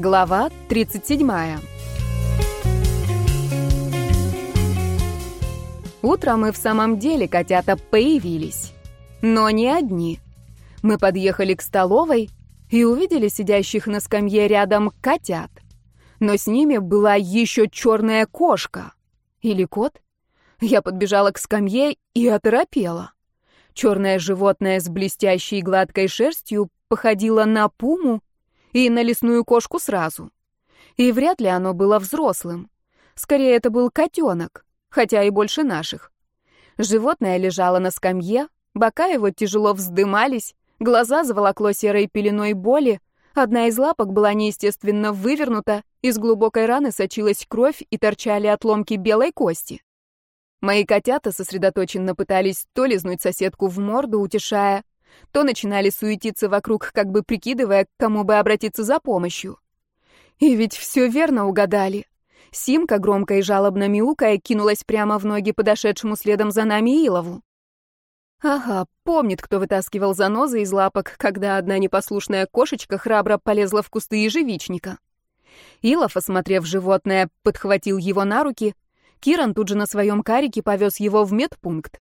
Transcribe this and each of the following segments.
Глава 37. Утром мы в самом деле котята появились. Но не одни. Мы подъехали к столовой и увидели сидящих на скамье рядом котят. Но с ними была еще черная кошка. Или кот? Я подбежала к скамье и оторопела. Черное животное с блестящей гладкой шерстью походило на пуму и на лесную кошку сразу. И вряд ли оно было взрослым. Скорее, это был котенок, хотя и больше наших. Животное лежало на скамье, бока его тяжело вздымались, глаза заволокло серой пеленой боли, одна из лапок была неестественно вывернута, из глубокой раны сочилась кровь и торчали отломки белой кости. Мои котята сосредоточенно пытались то лизнуть соседку в морду, утешая, то начинали суетиться вокруг, как бы прикидывая, к кому бы обратиться за помощью. И ведь все верно угадали. Симка, громко и жалобно мяукая, кинулась прямо в ноги подошедшему следом за нами Илову. Ага, помнит, кто вытаскивал занозы из лапок, когда одна непослушная кошечка храбро полезла в кусты ежевичника. Илов, осмотрев животное, подхватил его на руки. Киран тут же на своем карике повез его в медпункт.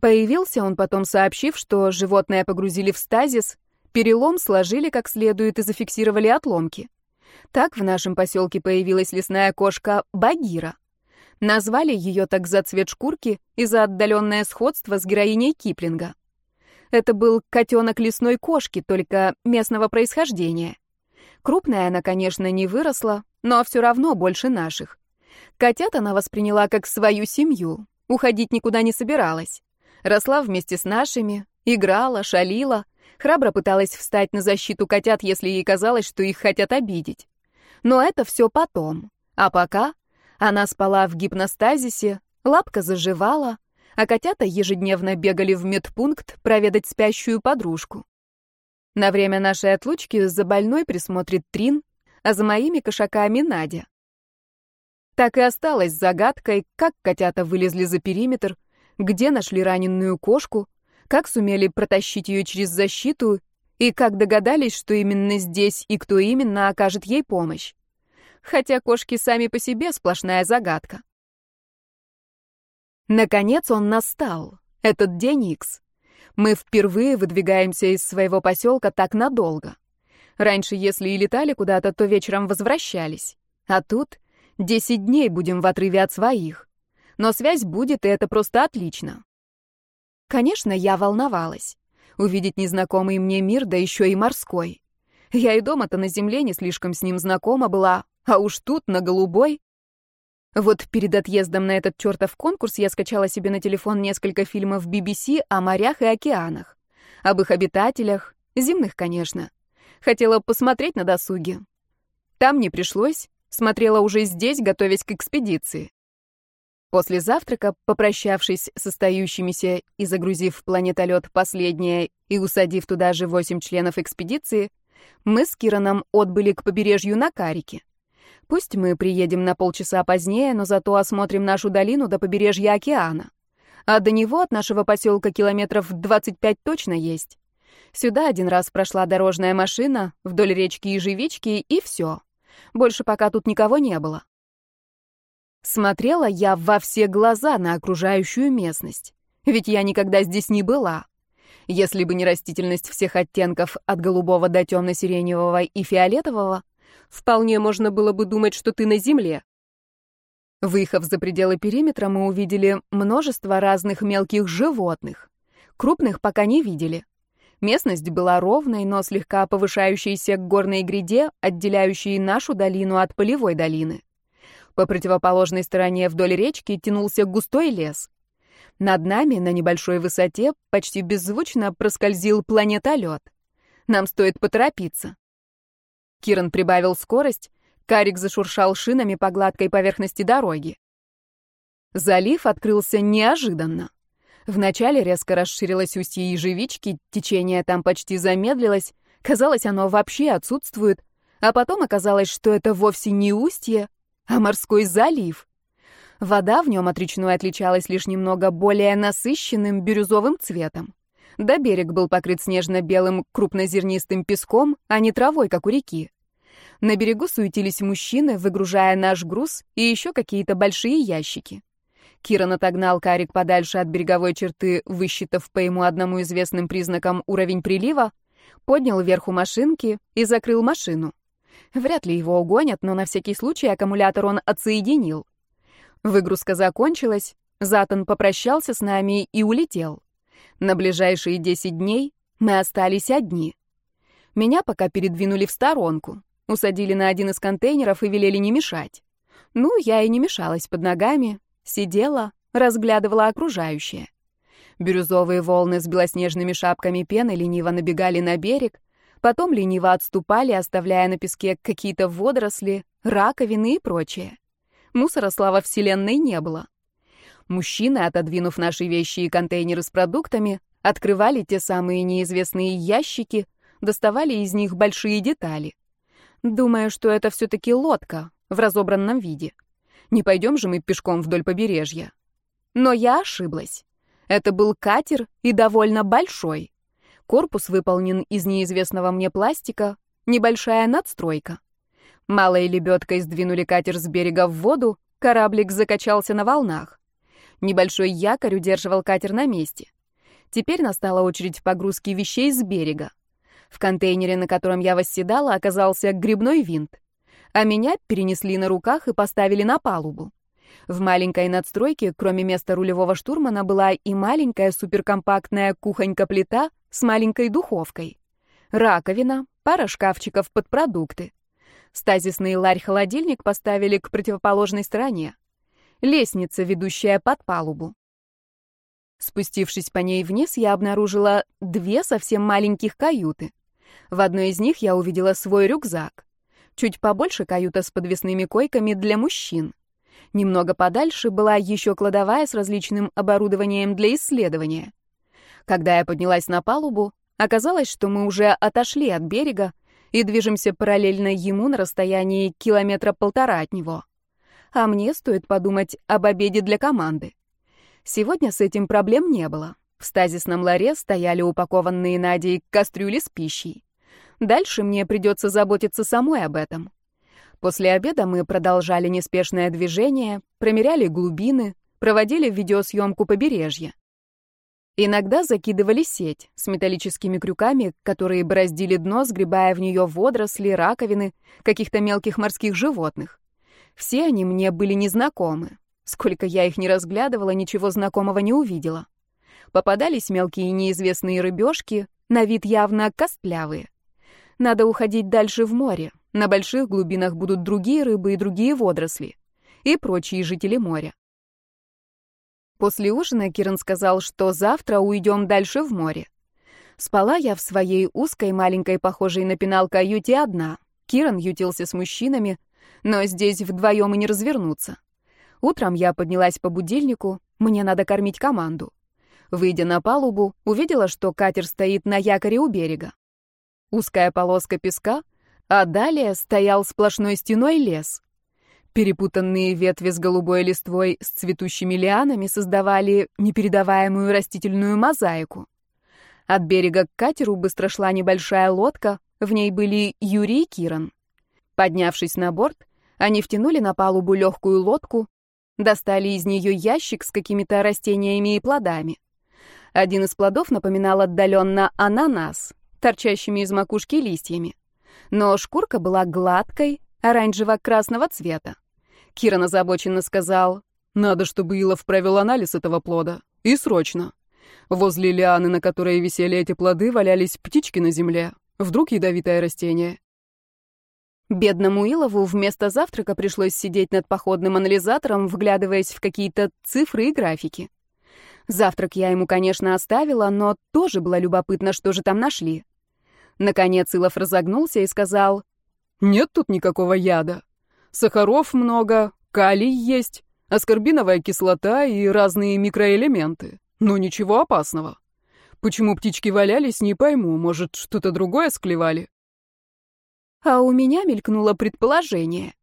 Появился он потом, сообщив, что животное погрузили в стазис, перелом сложили как следует и зафиксировали отломки. Так в нашем поселке появилась лесная кошка Багира. Назвали ее так за цвет шкурки и за отдаленное сходство с героиней Киплинга. Это был котенок лесной кошки, только местного происхождения. Крупная она, конечно, не выросла, но все равно больше наших. Котят она восприняла как свою семью, уходить никуда не собиралась. Росла вместе с нашими, играла, шалила, храбро пыталась встать на защиту котят, если ей казалось, что их хотят обидеть. Но это все потом. А пока она спала в гипностазисе, лапка заживала, а котята ежедневно бегали в медпункт проведать спящую подружку. На время нашей отлучки за больной присмотрит Трин, а за моими кошаками Надя. Так и осталось загадкой, как котята вылезли за периметр, где нашли раненую кошку, как сумели протащить ее через защиту и как догадались, что именно здесь и кто именно окажет ей помощь. Хотя кошки сами по себе сплошная загадка. Наконец он настал, этот день Икс. Мы впервые выдвигаемся из своего поселка так надолго. Раньше, если и летали куда-то, то вечером возвращались. А тут десять дней будем в отрыве от своих но связь будет, и это просто отлично. Конечно, я волновалась. Увидеть незнакомый мне мир, да еще и морской. Я и дома-то на земле не слишком с ним знакома была, а уж тут, на голубой. Вот перед отъездом на этот чертов конкурс я скачала себе на телефон несколько фильмов BBC о морях и океанах. Об их обитателях, земных, конечно. Хотела посмотреть на досуге. Там не пришлось, смотрела уже здесь, готовясь к экспедиции. После завтрака, попрощавшись с остающимися и загрузив в планетолет последнее и усадив туда же восемь членов экспедиции, мы с Кираном отбыли к побережью на Карике. Пусть мы приедем на полчаса позднее, но зато осмотрим нашу долину до побережья океана. А до него от нашего поселка километров 25 точно есть. Сюда один раз прошла дорожная машина, вдоль речки Ежевички, и все. Больше пока тут никого не было. Смотрела я во все глаза на окружающую местность, ведь я никогда здесь не была. Если бы не растительность всех оттенков от голубого до темно-сиреневого и фиолетового, вполне можно было бы думать, что ты на земле. Выехав за пределы периметра, мы увидели множество разных мелких животных. Крупных пока не видели. Местность была ровной, но слегка повышающейся к горной гряде, отделяющей нашу долину от полевой долины. По противоположной стороне вдоль речки тянулся густой лес. Над нами, на небольшой высоте, почти беззвучно проскользил планетолет. Нам стоит поторопиться. Киран прибавил скорость, Карик зашуршал шинами по гладкой поверхности дороги. Залив открылся неожиданно. Вначале резко расширилось устье ежевички, течение там почти замедлилось, казалось, оно вообще отсутствует, а потом оказалось, что это вовсе не устье, а морской залив. Вода в нем от речной отличалась лишь немного более насыщенным бирюзовым цветом. Да берег был покрыт снежно-белым крупнозернистым песком, а не травой, как у реки. На берегу суетились мужчины, выгружая наш груз и еще какие-то большие ящики. Киран отогнал карик подальше от береговой черты, высчитав по ему одному известным признакам уровень прилива, поднял вверху машинки и закрыл машину. Вряд ли его угонят, но на всякий случай аккумулятор он отсоединил. Выгрузка закончилась, Затон попрощался с нами и улетел. На ближайшие 10 дней мы остались одни. Меня пока передвинули в сторонку, усадили на один из контейнеров и велели не мешать. Ну, я и не мешалась под ногами, сидела, разглядывала окружающее. Бирюзовые волны с белоснежными шапками пены лениво набегали на берег, потом лениво отступали, оставляя на песке какие-то водоросли, раковины и прочее. Мусора, слава вселенной, не было. Мужчины, отодвинув наши вещи и контейнеры с продуктами, открывали те самые неизвестные ящики, доставали из них большие детали. Думаю, что это все-таки лодка в разобранном виде. Не пойдем же мы пешком вдоль побережья. Но я ошиблась. Это был катер и довольно большой. Корпус выполнен из неизвестного мне пластика, небольшая надстройка. Малой лебедкой сдвинули катер с берега в воду, кораблик закачался на волнах. Небольшой якорь удерживал катер на месте. Теперь настала очередь погрузки вещей с берега. В контейнере, на котором я восседала, оказался грибной винт, а меня перенесли на руках и поставили на палубу. В маленькой надстройке, кроме места рулевого штурмана, была и маленькая суперкомпактная кухонька-плита с маленькой духовкой. Раковина, пара шкафчиков под продукты. Стазисный ларь-холодильник поставили к противоположной стороне. Лестница, ведущая под палубу. Спустившись по ней вниз, я обнаружила две совсем маленьких каюты. В одной из них я увидела свой рюкзак. Чуть побольше каюта с подвесными койками для мужчин. Немного подальше была еще кладовая с различным оборудованием для исследования. Когда я поднялась на палубу, оказалось, что мы уже отошли от берега и движемся параллельно ему на расстоянии километра полтора от него. А мне стоит подумать об обеде для команды. Сегодня с этим проблем не было. В стазисном ларе стояли упакованные Надей кастрюли с пищей. Дальше мне придется заботиться самой об этом. После обеда мы продолжали неспешное движение, промеряли глубины, проводили видеосъемку побережья. Иногда закидывали сеть с металлическими крюками, которые бороздили дно, сгребая в нее водоросли, раковины, каких-то мелких морских животных. Все они мне были незнакомы. Сколько я их не разглядывала, ничего знакомого не увидела. Попадались мелкие неизвестные рыбешки, на вид явно костлявые. Надо уходить дальше в море. На больших глубинах будут другие рыбы и другие водоросли. И прочие жители моря. После ужина Киран сказал, что завтра уйдем дальше в море. Спала я в своей узкой, маленькой, похожей на пенал каюте одна. Киран ютился с мужчинами, но здесь вдвоем и не развернуться. Утром я поднялась по будильнику, мне надо кормить команду. Выйдя на палубу, увидела, что катер стоит на якоре у берега узкая полоска песка, а далее стоял сплошной стеной лес. Перепутанные ветви с голубой листвой с цветущими лианами создавали непередаваемую растительную мозаику. От берега к катеру быстро шла небольшая лодка, в ней были Юрий и Киран. Поднявшись на борт, они втянули на палубу легкую лодку, достали из нее ящик с какими-то растениями и плодами. Один из плодов напоминал отдаленно ананас, торчащими из макушки листьями. Но шкурка была гладкой, оранжево-красного цвета. Киран озабоченно сказал, «Надо, чтобы Илов провел анализ этого плода. И срочно. Возле лианы, на которой висели эти плоды, валялись птички на земле. Вдруг ядовитое растение». Бедному Илову вместо завтрака пришлось сидеть над походным анализатором, вглядываясь в какие-то цифры и графики. Завтрак я ему, конечно, оставила, но тоже было любопытно, что же там нашли. Наконец Илов разогнулся и сказал, «Нет тут никакого яда. Сахаров много, калий есть, аскорбиновая кислота и разные микроэлементы. Но ничего опасного. Почему птички валялись, не пойму. Может, что-то другое склевали?» А у меня мелькнуло предположение.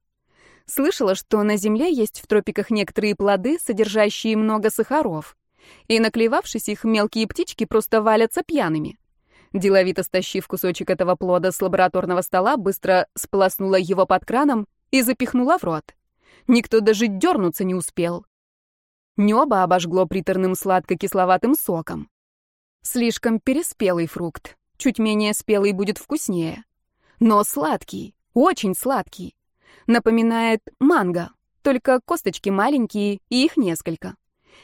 Слышала, что на Земле есть в тропиках некоторые плоды, содержащие много сахаров и, наклевавшись их, мелкие птички просто валятся пьяными. Деловито стащив кусочек этого плода с лабораторного стола, быстро сполоснула его под краном и запихнула в рот. Никто даже дернуться не успел. Небо обожгло приторным сладко-кисловатым соком. Слишком переспелый фрукт. Чуть менее спелый будет вкуснее. Но сладкий, очень сладкий. Напоминает манго, только косточки маленькие и их несколько.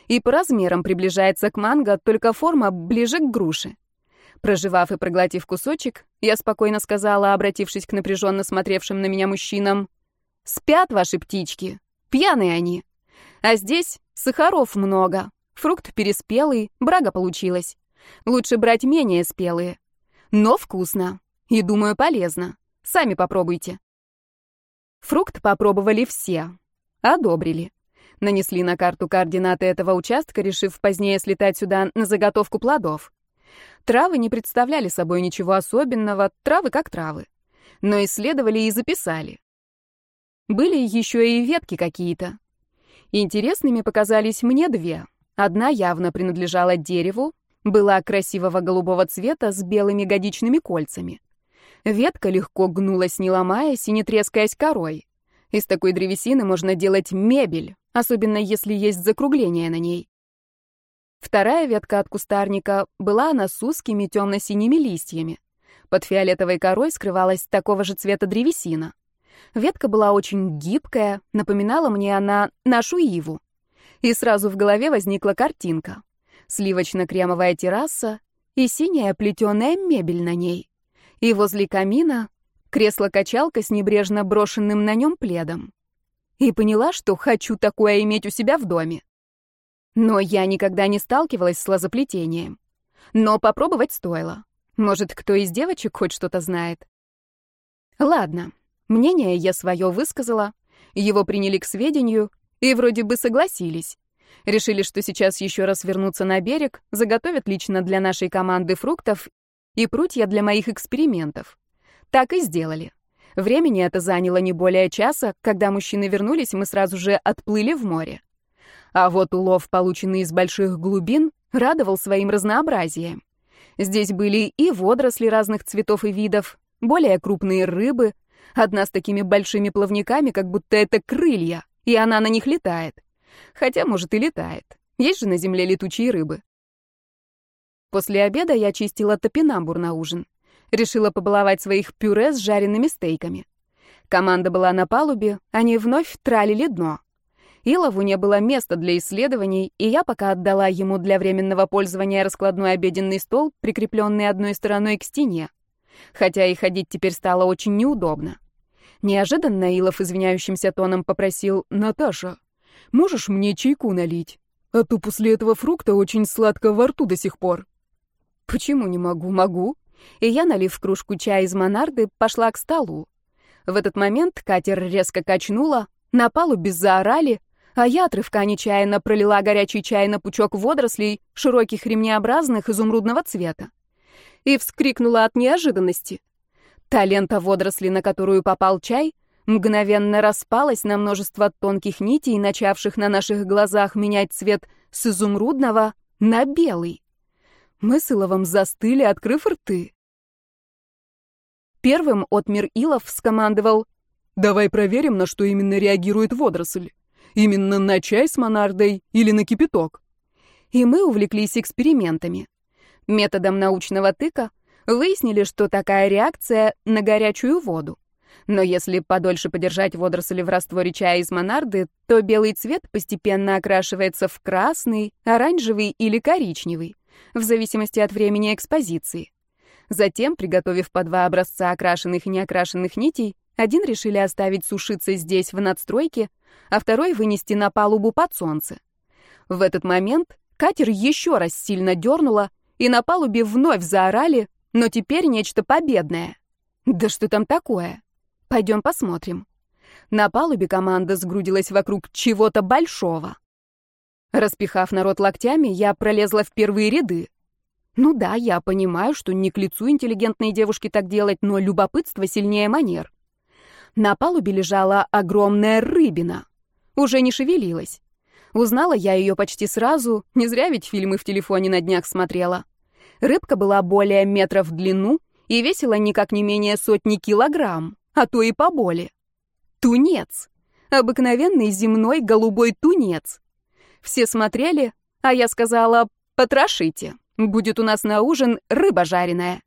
И по размерам приближается к манго, только форма ближе к груше. Проживав и проглотив кусочек, я спокойно сказала, обратившись к напряженно смотревшим на меня мужчинам, «Спят ваши птички, пьяные они. А здесь сахаров много, фрукт переспелый, брага получилась. Лучше брать менее спелые. Но вкусно. И, думаю, полезно. Сами попробуйте». Фрукт попробовали все. Одобрили. Нанесли на карту координаты этого участка, решив позднее слетать сюда на заготовку плодов. Травы не представляли собой ничего особенного, травы как травы. Но исследовали и записали. Были еще и ветки какие-то. Интересными показались мне две. Одна явно принадлежала дереву, была красивого голубого цвета с белыми годичными кольцами. Ветка легко гнулась, не ломаясь и не трескаясь корой. Из такой древесины можно делать мебель, особенно если есть закругление на ней. Вторая ветка от кустарника была она с узкими темно-синими листьями. Под фиолетовой корой скрывалась такого же цвета древесина. Ветка была очень гибкая, напоминала мне она нашу иву. И сразу в голове возникла картинка. Сливочно-кремовая терраса и синяя плетеная мебель на ней. И возле камина кресло-качалка с небрежно брошенным на нем пледом. И поняла, что хочу такое иметь у себя в доме. Но я никогда не сталкивалась с лозоплетением. Но попробовать стоило. Может, кто из девочек хоть что-то знает. Ладно, мнение я свое высказала, его приняли к сведению и вроде бы согласились. Решили, что сейчас еще раз вернуться на берег, заготовят лично для нашей команды фруктов и прутья для моих экспериментов. Так и сделали. Времени это заняло не более часа, когда мужчины вернулись, мы сразу же отплыли в море. А вот улов, полученный из больших глубин, радовал своим разнообразием. Здесь были и водоросли разных цветов и видов, более крупные рыбы, одна с такими большими плавниками, как будто это крылья, и она на них летает. Хотя, может, и летает. Есть же на земле летучие рыбы. После обеда я чистила топинамбур на ужин. Решила побаловать своих пюре с жареными стейками. Команда была на палубе, они вновь тралили дно. Илову не было места для исследований, и я пока отдала ему для временного пользования раскладной обеденный стол, прикрепленный одной стороной к стене. Хотя и ходить теперь стало очень неудобно. Неожиданно Илов извиняющимся тоном попросил «Наташа, можешь мне чайку налить? А то после этого фрукта очень сладко во рту до сих пор». «Почему не могу? Могу». И я, налив кружку чая из монарды, пошла к столу. В этот момент катер резко качнуло, на палубе заорали, а я отрывка нечаянно пролила горячий чай на пучок водорослей, широких ремнеобразных, изумрудного цвета. И вскрикнула от неожиданности. Та лента водорослей, на которую попал чай, мгновенно распалась на множество тонких нитей, начавших на наших глазах менять цвет с изумрудного на белый. Мы с Иловым застыли, открыв рты. Первым отмер Илов скомандовал «Давай проверим, на что именно реагирует водоросль». Именно на чай с монардой или на кипяток? И мы увлеклись экспериментами. Методом научного тыка выяснили, что такая реакция на горячую воду. Но если подольше подержать водоросли в растворе чая из монарды, то белый цвет постепенно окрашивается в красный, оранжевый или коричневый, в зависимости от времени экспозиции. Затем, приготовив по два образца окрашенных и неокрашенных нитей, один решили оставить сушиться здесь, в надстройке, а второй вынести на палубу под солнце. В этот момент катер еще раз сильно дернуло, и на палубе вновь заорали, но теперь нечто победное. Да что там такое? Пойдем посмотрим. На палубе команда сгрудилась вокруг чего-то большого. Распихав народ локтями, я пролезла в первые ряды. Ну да, я понимаю, что не к лицу интеллигентной девушке так делать, но любопытство сильнее манер. На палубе лежала огромная рыбина. Уже не шевелилась. Узнала я ее почти сразу, не зря ведь фильмы в телефоне на днях смотрела. Рыбка была более метров в длину и весила никак не менее сотни килограмм, а то и поболее. Тунец. Обыкновенный земной голубой тунец. Все смотрели, а я сказала «потрошите». Будет у нас на ужин рыба жареная.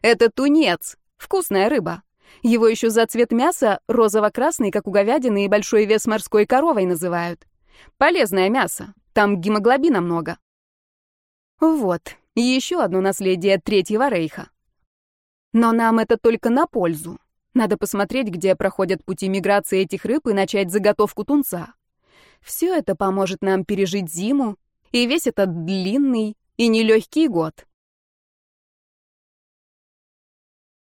Это тунец. Вкусная рыба. Его еще за цвет мяса розово-красный, как у говядины, и большой вес морской коровой называют. Полезное мясо. Там гемоглобина много. Вот, еще одно наследие Третьего Рейха. Но нам это только на пользу. Надо посмотреть, где проходят пути миграции этих рыб и начать заготовку тунца. Все это поможет нам пережить зиму и весь этот длинный и нелегкий год.